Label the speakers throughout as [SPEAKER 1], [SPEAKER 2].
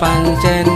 [SPEAKER 1] ปั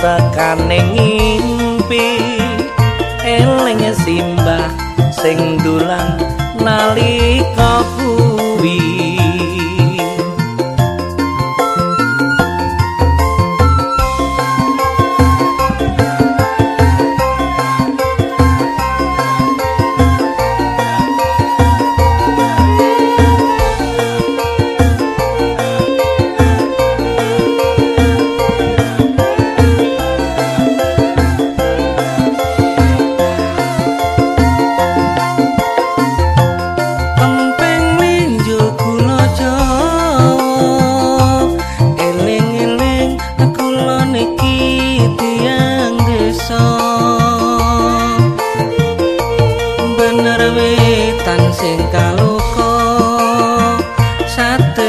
[SPEAKER 1] babagane ngimpi. Eling simbah sing dulang nalika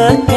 [SPEAKER 2] good